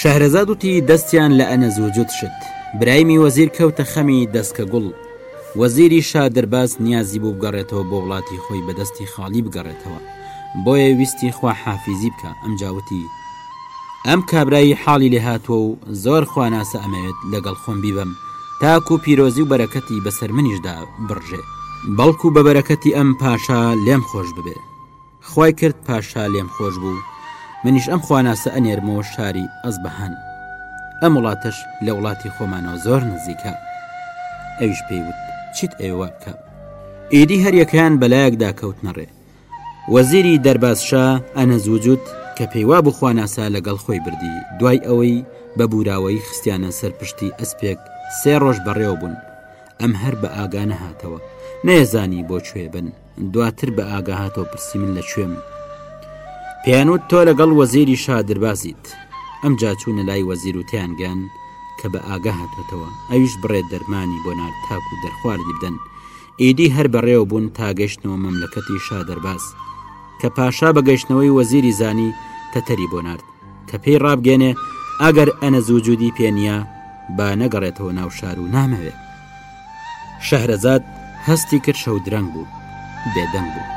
شەهرەزاد وتی دەستیان لە ئەنەزوجد شت برایمی وەزیر کەوتە خەمی دەستکە گوڵ وەزیری شا دەرباز نیازی بوو بگەڕێتەوە بۆ وڵاتی خۆی بەدەستی خاڵی بگەڕێتەوە بۆیە ویستی خوا حافیزی بکە ئەم جاوتی ئەم کابرایی حاڵی لێ هاتووە و زۆر خواناسە ئەمەوێت لەگەڵ خۆم بیبەم تاکو و پیرۆزی و بەرەکەتی بەسەر منیشدا بڕژێ بەڵکو بە بەرەکەتی ئەم پاشا لێم خۆش ببێ خوای کرد پاشا لێم خۆش بوو منیش ئەم خواناسە ئەنێرمەوە شاری ئەزبەهان ئەم وڵاتەش لە وڵاتی خۆمانەوە زۆر نزیکە ئەویش پێیوت چیت ئەوێ وابکە ئیدی هەریەکەیان بەلایەکدا کەوتنەڕێ وەزیری دەرباز شا ئەنەس وجود کە پێیوابوو خواناسا لەگەڵ خۆی بردی دوای ئەوەی بە بوراوەیی خستیانە سەر پشتی ئەسپێک سێ ڕۆژ بەڕێوە بوون ئەم هەر بە ئاگا نەهاتەوە نەیەزانی بۆ کوێ بن دواتر بە ئاگا هاتەوە پرسی من لە کوێم پێیانوت تۆ لەگەڵ وەزیری شا دەربازیت ئەم جاچوونە لای وەزیر و تیانگەن کە بە ئاگا هاتوێتەوە ئەویش بڕێ دەرمانی بۆ نار تاکو دەرخواردی بدەن ئیدی هەر بەڕێوە بوون تا گەشتنەوە مەملەکەتی شا دەرباز کە پاشا بە گەشتنەوەی وەزیری زانی تەتەری بۆ نارد کە پێی ڕابگەێنێ ئەگەر ئەنە زووجودی پێ نییە با نەگەڕێتەوە ناو شار و نامەوێت شەهرەزاد هەستی کرد شەو درەنگ بوو بێدەنگ بوو.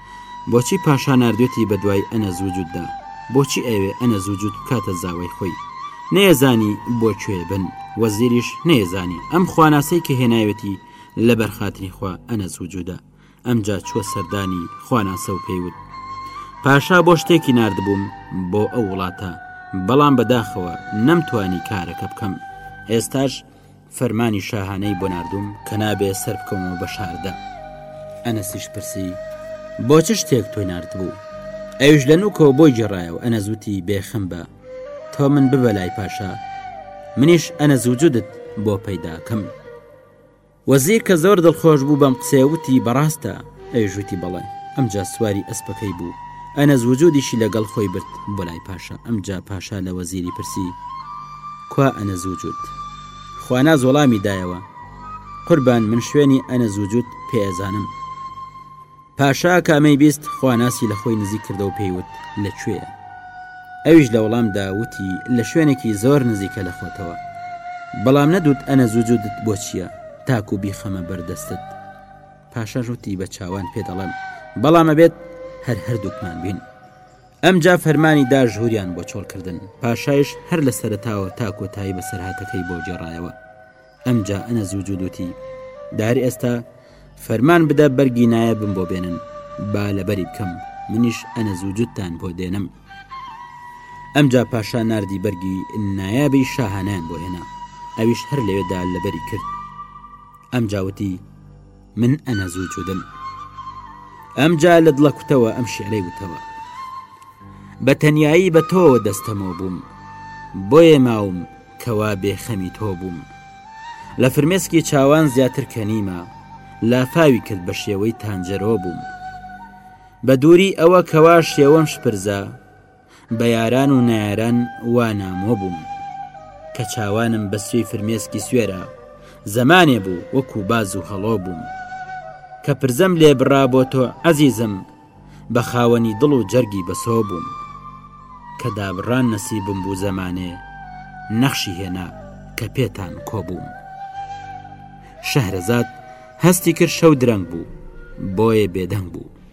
بۆچی پاشا ناردوێتی بە دوای ئەنە زوجوددا بۆچی ئەوێ ئەنە زوجود بکاتە زاوای خۆی نەیەزانی بۆ کوێ بن وەزیریش نەیەزانی ئەم خواناسەی کە هێناوێتی لە بەرخاتری خوا ئەنە زوجودە ئەمجا چوە سەردانی خواناسە و پێیوت پاشا بۆ شتێکی نردبووم بۆ ئەو وڵاتە بەڵام بەداخەوە نەمتوانی کارەکە بکەم ئێستاش فەرمانی شاهانەی بۆ ناردووم کە نابێ سەر بکەومەوە بە شاردا ئەنەسیش پرسی بۆ چ شتێک تۆی نردبوو ئەوش لە نوکەوە بۆی جێڕایەوە ئەنە زووتی بێخم بە تۆ من ببە لای پاشا منیش ئەنە زوجودت بۆ پەیداکەم وەزیر کە زۆر دڵخۆش بوو بەم قسەوتی بەڕاستە ئەویش وتی بەڵێ، ئەمجا سواری ئەسپەکەی بوو، ئەنەس وجودیشی لەگەڵ خۆی برد بۆ لای پاشا، ئەمجا پاشا لە وەزیری پرسی، کوا ئەنەس وجود؟ خواناز وەڵامی دایەوە، قوربان من شوێنی ئەنەس وجود پێ ئەزانم. پاشا کامەی بیست خواناسی لە خۆی نزیک کردە و پێی وت لە کوێیە؟ ئەویش لە وەڵامدا وتی لە شوێنێکی زۆر نزیکە لە خۆتەوە. بەڵام نەدوت ئەنەس وجودت بۆ چییە تاکو بیخەمە بەردەستت؟ پاشاش وتی بە چاوان پێ دەڵێم بەڵام ئەبێت هەر هەردووکمان بین ئەمجا فەرمانی دا ژووریان بۆ چۆڵکردن پاشایش هەر لە سەرتاوە تا کۆتایی بە سەرهاتەکەی بۆ جێڕایەوە ئەمجا ئەنە زوجودوتی دار ئێستا فەرمان بدە بەرگی نایە بم بۆ بێنن با لەبەری بکەم منیش ئەنە زوجودتان بۆ دێنم ئەمجا پاشا نردی بەرگی نایابی شاهانیان بۆ هێنا ئەویش هەر لەوێدا لەبەری کرد ئەمجاوتی من ئەنە زوو جودم ئەمجا لە دڵە کوتەوە ئەم شعرەی وتەوە بە تەنایی بە تۆوە دەستەمەوە بووم بۆیە ماوم کەوا بێخەمی تۆ بووم لە فرمێسکی چاوان زیاتر کەنیمە لافاوی کرد بە شێوەی تانجەرۆ بووم بە دووری ئەوە کەوا شێوەم شپرزە بە یاران و نایاران وا نامۆ بووم کە چاوانم بە سوێی فرمێسکی سوێرە زەمانێ بوو وەکو باز و هەڵۆ بووم کە پرزەم لێ بڕا بۆ تۆ عەزیزم بە خاوەنی دڵ و جەرگی بەسۆ بووم کە دابڕان نەسیبم بوو زەمانێ نەخشی هێنا کە پێتان کۆبووم شەهرەزاد هەستی کرد شەو درەنگ بوو بۆیە بێدەنگ بوو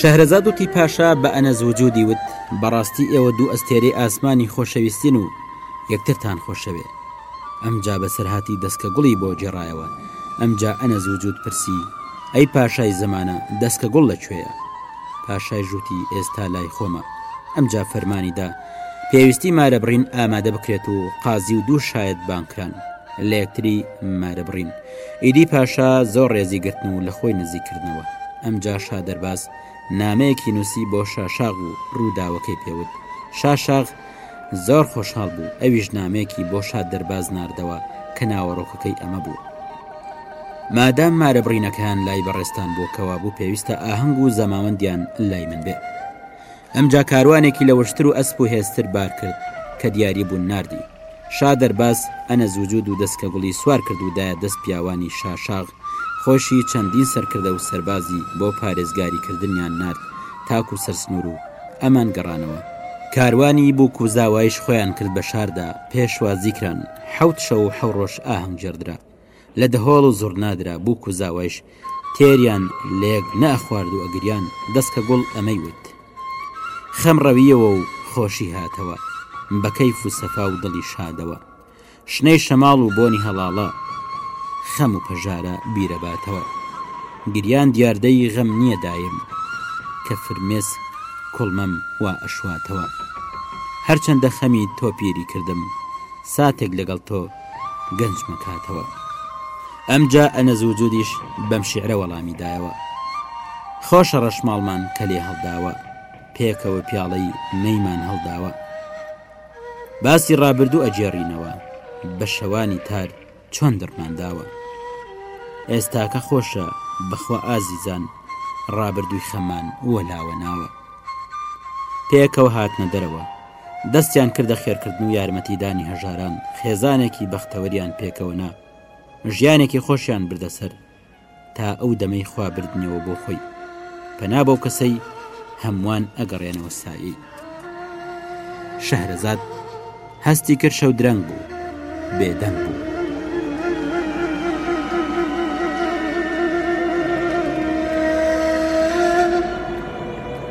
شەهرەزاد وتی پاشا بە ئەنەز وجودی وت بەڕاستی ئێوە دوو ئەستێرەی ئاسمانی خۆشەویستین و یەکترتان خۆشەوێ ئەمجا بەسەرهاتی دەسکەگوڵی بۆ گێڕایەوە، ئەمجا ئەنەس وجود پرسی، ئەی پاشای زەمانە دەسکەگوڵ لە کوێیە؟ پاشایش وتی، ئێستا لای خۆمە. ئەمجا فەرمانی دا، پێویستی مارە بڕین ئامادە بکرێت و قازی و دوو شایەت بانگ کران، لە یەکتری مارە بڕین. ئیدی پاشا زۆر ڕێزی گرتن و لە خۆی نزیک کردنەوە. ئەمجا شادەرباز نامەیەکی نووسی بۆ شاشاغ و ڕووداوەکەی پێ وت. شاشاغ. زۆر خۆشحاڵ بوو ئەویش نامەیەکی بۆ شاد دەرباز نردەوە کە ناوەڕۆکەکەی ئەمە بوو مادام مارە بڕینەکان لای بەڕێستان بۆ کەوا بوو پێویستە ئاهەنگ و زەماوەندیان لای من بێ ئەمجا کاروانێکی لە وشتر و ئەسپ و هێستر بار کرد کە دیاری بوون نردی شا دەرباز ئەنە زوجود و دەستکە گوڵی سوار کرد و دایە دەست پیاوانی شاشاغ خۆشی چەندین سەرکردە و سەربازی بۆ پارێزگاری کردنیان نرد تاکو سەرسنوور و ئەمان گەڕانەوە. کاروانی بوک و زاوایش خۆیان کرد بە شاردا، پێشوازی کران، حەوت شەو و حەو ڕۆژ ئاهەنگ ژەردرا، لە دەهۆڵ و زوڕنا درا، بوک و زاوایش تێریان لە یەک نە ئەخوارد و ئەگریان، دەس کە گوڵ ئەمەی وت. خەم ڕەویەوە و خۆشی هاتەوە، بە کەیف و سەفا و دڵی شادەوە. شنەی شەماڵ و بۆنی هەڵاڵە خەم و پەژارە بیرەباتەوە گریان دیاردەی غەم نییە دایم کە فرمێس کوڵمەم وا ئەشواتەوە هەرچەندە خەمی تۆ پیری کردم ساتێک لەگەڵ تۆ گەنج مەکاتەوە ئەمجا ئەنەز وجودیش بەم شعرە وەڵامی دایەوە خۆشە ڕەشماڵمان کە لێ هەڵداوە پێکەوە پیاڵەی مەیمان هەڵداوە باسی ڕابردوو ئەگێڕینەوە بە شەوانی تار چۆن دڕمان داوە ئێستاکە خۆشە بەخوا ئازیزان ڕابردووی خەمان وەلاوە ناوە پێکەوە هاتنە دەرەوە دەستیان کردە خێرکردن و یارمەتیدانی هەژاران خێزانێکی بەختەوەریان پێکەوە نا ژیانێکی خۆشیان بردەسەر تا ئەو دەمەی خوا بردنیەوە بۆ خۆی پەنا بەو کەسەی هەمووان ئەگەڕێنەوە سایی شەهرەزاد هەستی کرد شەو درەنگ بوو بێدەنگ بوو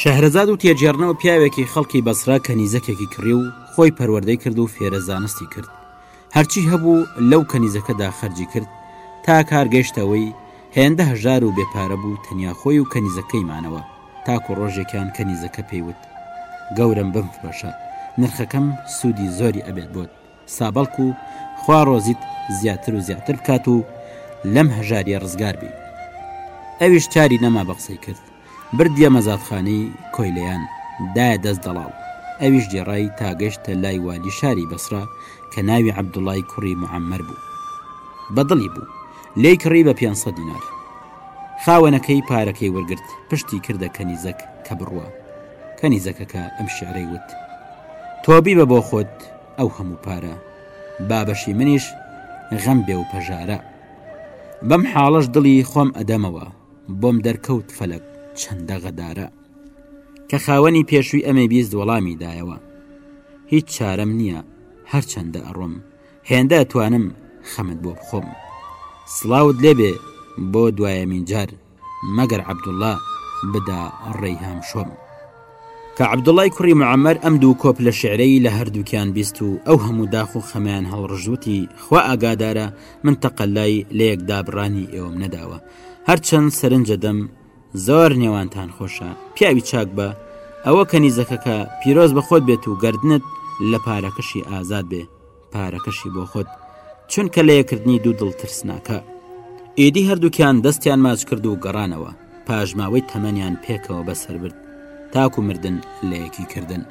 شەهرەزاد و تێجێڕنەوە پیاوێکی خەڵکی بەسرە کەنیزەکێکی کڕی و خۆی پەروەردەی کرد و فێرە زانستی کرد هەرچی هەبوو لەو کەنیزەکەدا خەرجی کرد تا کار گەیشتەوەی هێندە هەژار و بێپارە بوو تەنیا خۆی و کەنیزەکەی مانەوە تاکو ڕۆژێکیان کەنیزەکە پێی وت گەورەم بمفرۆشە نرخەکەم سوودی زۆری ئەبێت بۆت سا بەڵکو خوا ڕۆزیت زیاتر و زیاتر بکات و لەم هەژاریە ڕزگار بی ئەویش چاری نەما بە قسەی کرد بردیە مەزاتخانەی کۆیلەیان دایە دەست دەڵاو ئەویش گێڕای تاگەشتە لای والی شاری بەسرا کە ناوی عەبدوڵای کوڕی معەممەر بوو بەدڵی بوو لێی کڕی بە 500 دینار خاوەنەکەی پارەکەی وەرگرت پشتی کردە کەنیزەک کە بڕوە کەنیزەکەکە ئەم شعرەی وت تۆبی بە بۆ خۆت ئەو هەموو پارە بابەشی منیش غەم بێ و پەژارە بەم حاڵەش دڵی خۆم ئەدەمەوە بۆم دەرکەوت فەلەک چەندە غەدارە کە خاوەنی پێشووی ئەمەی بیست وەڵامی دایەوە هیچ چارەم نییە هەرچەندە ئەڕۆم هێندە توانم خەمت بۆ بخۆم سڵاوت لێبێ بۆ دوایەمین جار مەگەر عەبدوڵڵا بدا ڕێی هامشۆم. کە عەبدوڵڵای کوڕی معەمەر ئەم دوو کۆپلە شعرەی لە هەردووکیان بیست و ئەو هەموو داخ و خەمیان هەڵڕژ وتی، خوا ئاگادارە من تەقەلای لە یەک دابڕانی ئێوەم نەداوە، هەرچەند سەرنجە دەم زۆر نێوانتان خۆشە، پیاوی چاک بە، ئەوە کەنیزەکەکە پیرۆز بە خۆت بێت و گەردنت لە پارەکەشی ئازاد بێ. پارەکەشی بۆ خۆت چونکە لە یەکردنی دوو دڵ ترسناکە ئیدی هەردووکیان دەستیان ماچ کرد و گەڕانەوە پاژماوەی تەمەنیان پێکەوە بەسەربرد تاکو مردن لە یەکی کردن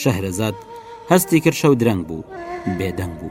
شەهرەزاد هەستی کرد شەو درەنگ بوو بێدەنگ بوو.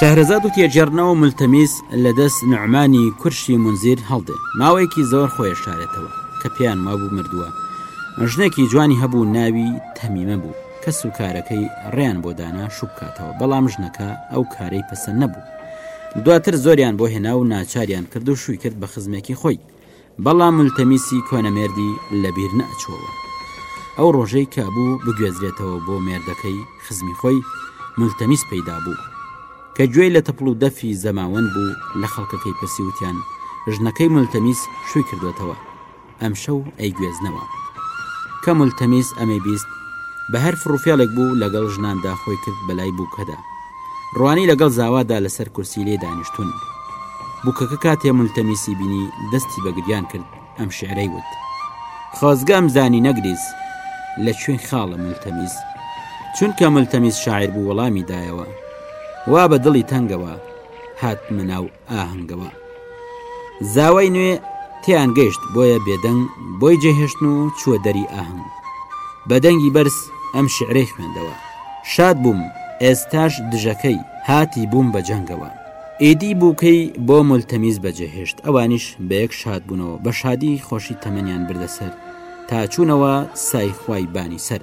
شەهرەزاد و تێجێڕنەوە ملتەمیس لە دەست نعمانی کورشی منزیر هەڵدێ ماوەیەکی زۆر خۆیە شارێتەوە کە پێیان وابوو مردووە ژنێکی جوانی هەبوو ناوی تەمیمە بوو کە سوکارەکەی ڕێیان بۆ دانا شوبکاتەوە بەڵام ژنەکە ئەو کارەی پەسەند نەبوو دواتر زۆریان بۆ هێنا و ناچاریان کرد و شووی کرد بە خزمێکی خۆی بەڵام ملتەمیسی کۆنە مێردی لە بیر نەئەچووەوە. ئەو ڕۆژەی کە ئەبوو بگوێزرێتەوە بۆ مێردەکەی خزمی خۆی، ملتەمیس پەیدا بوو. کە گوێی لە تەپڵ و دەفی زەماوەند بوو، لە خەڵکەکەی پرسی وتیان، ژنەکەی ملتەمیس شووی کردۆتەوە، ئەمشەو ئەیگوێزنەوە. کە ملتەمیس ئەمەی بیست، بە هەر فڕوفێڵێک بوو لەگەڵ ژناندا خۆی کرد بە لای بووکەدا. ڕوانی لەگەڵ زاوادا لەسەر کورسی لێ دانیشتون بووکەکە کاتێ ملتەمیسی بینی دەستی بەگریان کرد ئەم شعرەی وت خۆزگەم زانی نەگریز لە کوێ خاڵە ملتەمیز چونکە ملتەمیز شاعر بوو وەڵامی دایەوە وا بە دڵی تەنگەوە هاتمە ناو ئاهەنگەوە زاوای نوێ تێیان گەشت بۆیە بێدەنگ بۆی جێهێشتن و چووە دەری ئاهەنگ بە دەنگی بەرز ئەم شعرەی خوێندەوە شاد بووم ئێستاش دژەکەی هاتی بووم بە جەنگەوە ئیدی بووکەی بۆ ملتەمیز بەجێهێشت ئەوانیش بە یەک شاد بوونەوە بە شادی خۆشی تەمەنیان بردەسەر تا چوونەوە سای خوای بانی سەر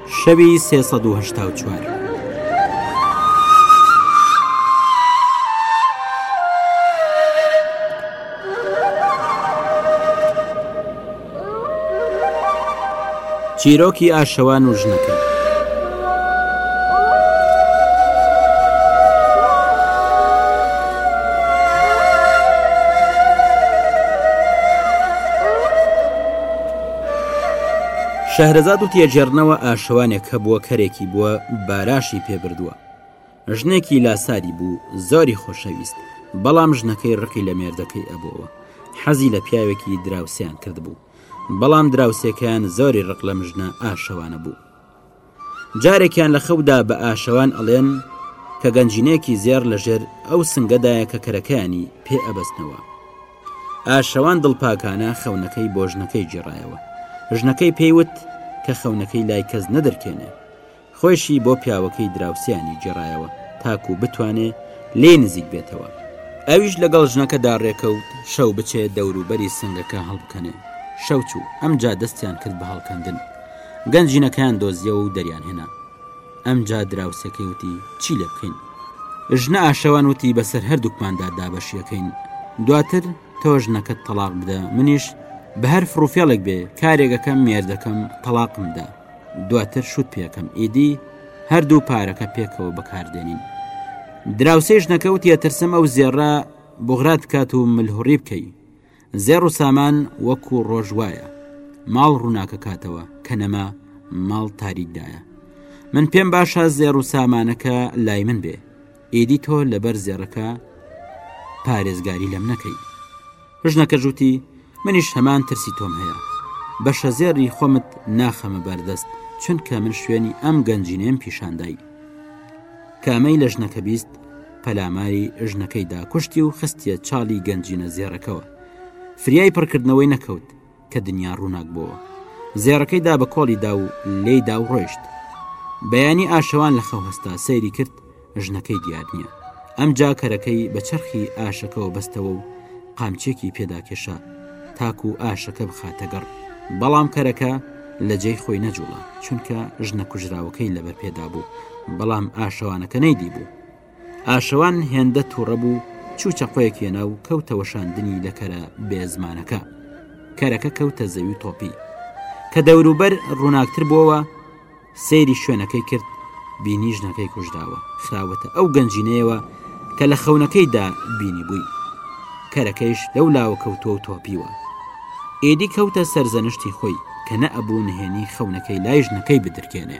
شەوی سێ سەد و هەشتا و چوار. چیرۆکی ئاشەوان و ژنەکە شەهرەزاد و تێجێڕنەوە ئاشەوانێک هەبووە کەرێکی بووە باراشی پێبردووە ژنێکی لاساری بوو زۆری خۆشەویست بەڵام ژنەکەی ڕقی لە مێردەکەی ئەبووەوە حەزی لە پیاوێکی دراوسیان کردبوو بەڵام دراوسێکەیان زۆری ڕق لەم ژنە ئاشەوانە بوو جارێکیان لە خەودا بە ئاشەوان ئەڵێن کە گەنجینەیەکی زێڕ لە ژێر ئەو سنگەدایە کە کەرەکەیانی پێ ئەبەستنەوە. ئاشەوان دڵپاکانە خەونەکەی بۆ ژنەکەی گێڕایەوە. ژنەکەی پێی وت کە خەونەکەی لای کەس نەدەرکێنێ. خۆیشی بۆ پیاوەکەی دراوسێیانی گێڕایەوە تاکوو بتوانێ لێی نزیک بێتەوە. ئەویش لەگەڵ ژنەکەدا ڕێکەوت شەو بچێ دەوروبەری سنگەکە هەڵبکەنێ. شەو چوو، ئەمجا دەستیان کرد بە هەڵکەندن. گەنجینەکەیان دۆزیەوە و دەریان هێنا ئەمجا دراوسێکەی وتی چی لێ بکەین ژنە ئاشەوان وتی بەسەر هەردووکماندا دابەشیەکەین دواتر تۆ ژنەکەت تەلاق بدە منیش بە هەر فڕوفێڵێک بێ کارێکەکەم مێردەکەم تەلاقمدا دواتر شوت پێەکەم ئیدی هەردوو پارەکە پێکەوە بەکاردێنین دراوسێ ژنەکەوت یە ترسم ئەو زێڕە بغرات بکات و ملهوڕی بکەی زێڕ و سامان وەکوو ڕۆژ وایە، ماڵ ڕووناک ئەکاتەوە، کە نەما، ماڵ تاریک دایە. من پێم باشە زێڕ و سامانەکە لای من بێ، ئیدی تۆ لەبەر زێڕەکە پارێزگاری لەم نەکەی. ژنەکە ژووتی، منیش هەمان ترسی تۆم هەیە. بەشە زێڕی خۆمت ناخەمە بەردەست، چونکە من شوێنی ئەم گەنجینەیەم پیشاندای. کە ئەمەی لە ژنەکە بیست، پەلاماری ژنەکەی داکوشتی و خستیە چاڵی گەنجینە زێڕەکەوە فریای پڕکردنەوەی نەکەوت کە دنیا ڕووناک بووە زێڕەکەی دا بە کۆڵی دا و لێی دا و ڕۆیشت بەیانی ئاشەوان لە خەو هەستا سەیری کرد ژنەکەی دیار نییە ئەم جاکەرەکەی بە چرخی ئاشەکەەوە بەستەوە و قامچێکی پێداکێشا تاکو و ئاشەکە بخاتە گەڕ بەڵام کەرەکە لە جێی خۆی نەجوڵە چونکە ژنە کوژراوەکەی لەبەر پێدا بوو بەڵام ئاشەوانەکە نەیدی بوو ئاشەوان هێندە تووڕە بوو چوو چەقۆیەک هێنا و کەوتە وەشاندنی لە کەرە بێزمانەکە کەرەکە کەوتە زەوی تۆپی کە دەوروبەر ڕووناکتر بووەوە سەیری شوێنەکەی کرد بینی ژنەکەی کوژراوە خراوەتە ئەو گەنجینەیەوە کە لە خەونەکەیدا بینی بووی کەرەکەیش لەو لاوە کەوتۆ و تۆپیوە ئێدی کەوتە سەرزەنشتی خۆی کە نەئەبوو نهێنی خەونەکەی لای ژنەکەی بدرکێنێ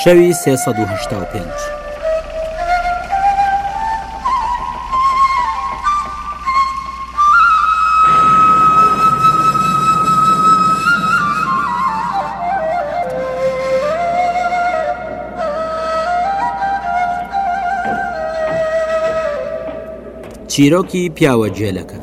شەوی سێ سەد و هەشتا و پێنج. چیرۆکی پیاوە جێلەکە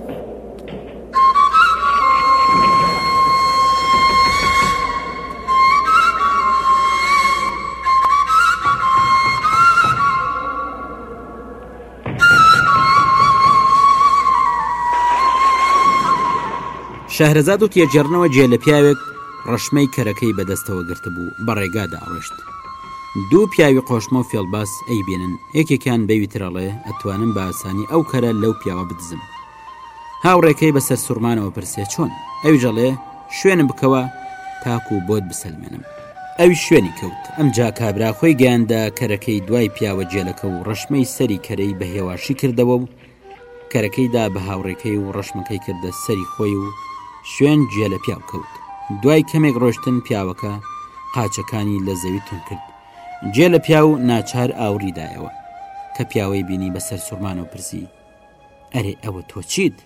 شەهرەزاد و تێجێڕنەوە جێ لە پیاوێک ڕەشمەی کەرەکەی بەدەستەوە گرتبوو بە ڕێگادا ئەڕشت دوو پیاوی قۆشمە و فێڵباس ئەی بێنن یەکێکیان بەوی ترەڵێ ئەتوانم باسانی ئەو کەرە لەو پیاوە بدزم هاوڕێکەی بە سەرسوڕمانەوە پرسێ چۆن ئەوی ژەڵێ شوێنم بکەوە تاکو و بۆت بسەلمێنم ئەوی شوێنی کەوت ئەم جا کابرا خۆی گەیاندە کەرەکەی دوای پیاوە جێلەکە و ڕەشمەی سەری کەرەی بە هێواشی کردەوە و کەرەکەیدا بە هاوڕێکەی و ڕەشمەکەی کردە سەری خۆی و شوێن جێ لە پیاو کەوت دوای کەمێک ڕۆشتن پیاوەکە قاچەکانی لە زەوی تون کرد جێ لە پیاو ناچار ئاوڕیدایەوە کە پیاوەی بینی بەسەر سوورمانەوە پرسی ئەرێ ئەوە تۆ چیت؟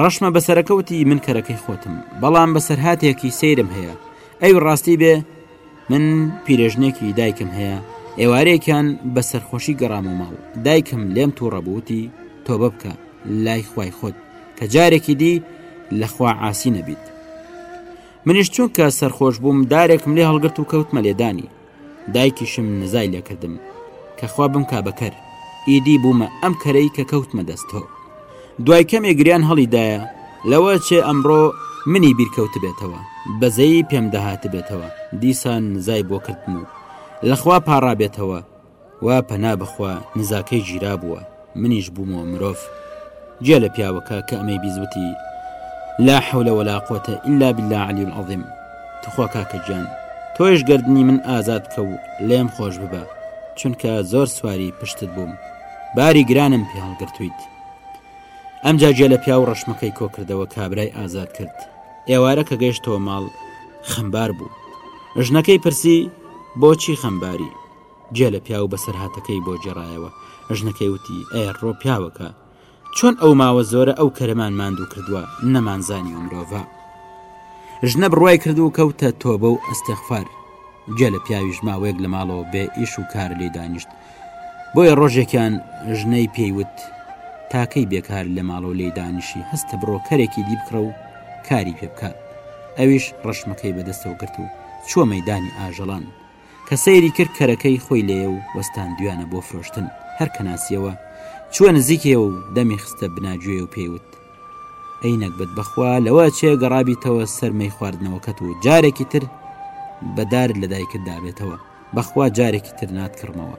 ڕەشمە بەسەرەکەوتی من کەرەکەی خۆتم بەڵام بەسەرهاتێکی سەیرم هەیە ئەی ڕاستی بێ من پیرێژنێکی دایکم هەیە ئێوارەیەکیان بە سەرخۆشی گەڕامە ماڵ دایکم لێم تووڕەبووتی تۆ ببکە لای خوای خۆت کە جارێکی دی لەخوا عاسی نەبیت منیش چونکە سەرخۆش بووم دارێکم لێ هەڵگرت و کەوتمە لێدانی دایکیشم نزای لێکردم کە خوا بمکا بە کەر ئیدی بوومە ئەم کەرەی کە کەوتمە دەست تۆ دوای کەمێ گریان هەڵیدایە لەوە چێ ئەمڕۆ منی بیرکەوتبێتەوە بەزەیی پێم دەهاتبێتەوە دیسان نزای بۆ کردم و لەخوا پاڕابێتەوە وا پەنا بەخوا نزاکەی گیرابووە منیش بوومەوە مرۆڤ جیا لە پیاوەکە کە ئەمەی بیست وتی لا حول ولا قوتە الا بالله علی العظیم تخوا کاکە گیان تۆیش گەردنی من ئازاد بکە و لێم خۆش ببە چونکە زۆر سواری پشتت بووم باری گرانم پێ هەڵگرتویت ئەمجا جێ لە پیاو ڕەشمەکەی کۆکردەوە کابرای ئازاد کرد ئێوارە کە گەیشتەوە ماڵ خەمبار بوو ژنەکەی پرسی بۆچی خەمباری جێ لە پیاو بەسەرهاتەکەی بۆ گێڕایەوە، ژنەکەی وتی، ئەیەڕۆ پیاوەکە، چۆن ئەو ماوە زۆرە ئەو کەرەمان ماندوو کردووە، نەمانزانیوە مرۆڤە. ژنە بڕوای کرد و کەوتە تۆبە و ئەستێغفار. جێ لە پیاویش ماوەیەک لە ماڵەوە بێ ئیش و کار لێ دانیشت. بۆیە ڕۆژێکیان ژنەی پێی وت، تا کەی بێ کار لە ماڵەوە لێی دانیشی، هەستە بڕۆ کەرێکی دی بکڕە و کاری پێ بکە. ئەویش ڕەشمەکەی بە دەستەوە گرت و چووە مەیدانی ئاژەڵان. کە سەیری کرد کەرەکەی خۆی لێیە و وەستاندویانە بۆ فرۆشتن، هەر کە ناسیەوە چووە نزیکێ و دەمی خستە بنا گوێێ و پێی وت، ئەی نەگبەت بەخوا لەوە چێ گەڕابیتەوە سەر مەی خواردنەوەکەت و جارێکی تر بە دارت لە دایکت دابێتەوە، بەخوا جارێکی تر ناتکڕمەوە.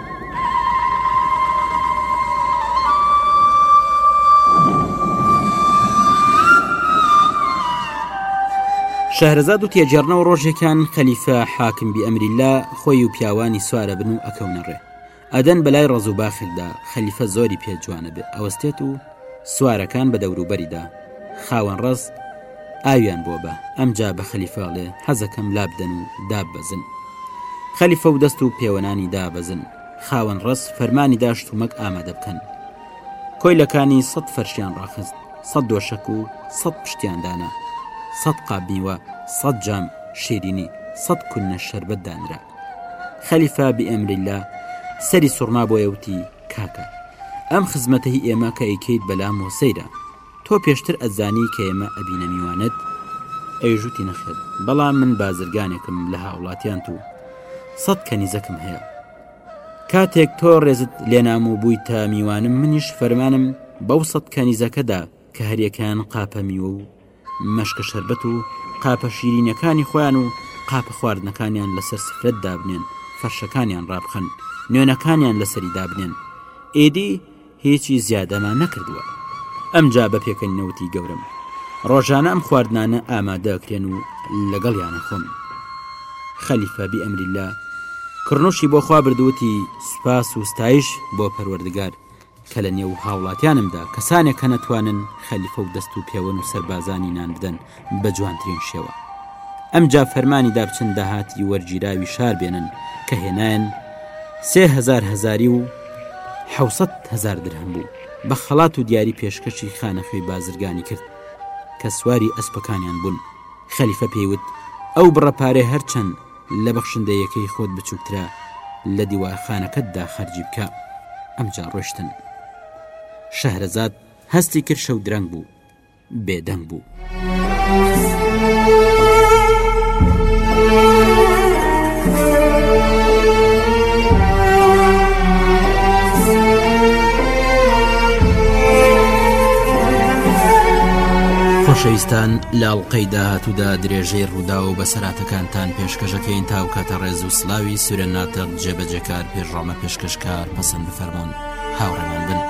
شەهرەزاد و تێجێڕنەوە ڕۆژێکان خەلیفە حاکم بی ئەمریلا خۆی و پیاوانی سوارە بن و ئەکەونە ڕێ ئەدەن بەلای ڕز و باخێکدا خەلیفە زۆری پێ جوانە بێ ئەوەستێت و سوارەکان بە دەوروبەریدا خاوەن ڕەز ئاویان بۆ بە ئەمجا بە خەلیفاڵێ حەزەکەم لابدەن و داببەزن خەلیفە و دەست و پێوەنانی دابەزن خاوەن ڕەز فەرمانی داشت و مەک ئامادە بکەن کۆیلەکانی سەد فەرشیان ڕاخست سەد دۆشەک و سەد پشتیاندانە سەد قابنیوە سەد جام شیرینی سەد کونە شربت دانرا خەلیفە بئێمریلا سەری سوڕما بۆیە وتی کاکە ئەم خزمەتە هی ئێمە کە ئەیکەیت بەلام و سەیرە تۆ پێشتر ئەزانی کە ئێمە ئەبینە میوانت ئەیژوتی نەخێت بەڵام من بازرگانێکم لە هاوڵاتیان تو سەد کەنیزەکم هەیە کاتێک تۆ ڕێزت لێنام و بووی تا میوانم منیش فەرمانم بەو سەد کەنیزەکەدا کە هەریەکان قاپە میوە و مەشکە شەربەت و قاپە شیرینەکانی خۆیان و قاپە خواردنەکانیان لەسەر سفرەت دابنێن فەرشەکانیان ڕابخەن نوێنەکانیان لەسەری دابنێن ئێدی هیچی زیادەمان نەکردووە ئەمجا بە پێکەن نەوتی گەورم ڕۆژانە ئەم خواردنانە ئامادەکرێن و لەگەڵ یانە خۆم خەلیفە بی ئەمریلا کڕنوشی بۆ خوا بردووتی سوپاس و ستایش بۆ پەروەردگار کە لە نێو هاوڵاتیانمدا کەسانێک هەن ئەتوانن خەلیفە و دەست و پێوەن و سەربازانی نان بدەن بە جوانترین شێوە ئەمجا فەرمانی دابچن داهاتی وەرگیراوی شار بێنن کە هێنایەن سێ هزار هزاری و حوسەت هزار درهم بوو بە خەڵات و دیاری پێشکەشی خانەخوێی بازرگانی کرد کە سواری ئەسپەکانیان بوون خەلیفە پێیوت ئەو بڕە پارێ هەرچەند لە بەخشندەیەکەی خۆت بچووکترە لە دیوارخانەکەتدا خەرجی بکە ئەمجا ڕۆشتن شەهرەزاد هەستی کرد شەو درەنگ بوو بێدەنگ بوو. خۆشەویستان لاڵقەی داهاتوودا درێژەی ڕوودا و بەسەرات کانتان پێشکەش ئەکەین تا ئەوکاتە ڕێز و سلاوی سورە ناتەق جێبەجێکار پێشڕامە پێشکەشکار پەسەند بفەرموون هاوڕێمان بن.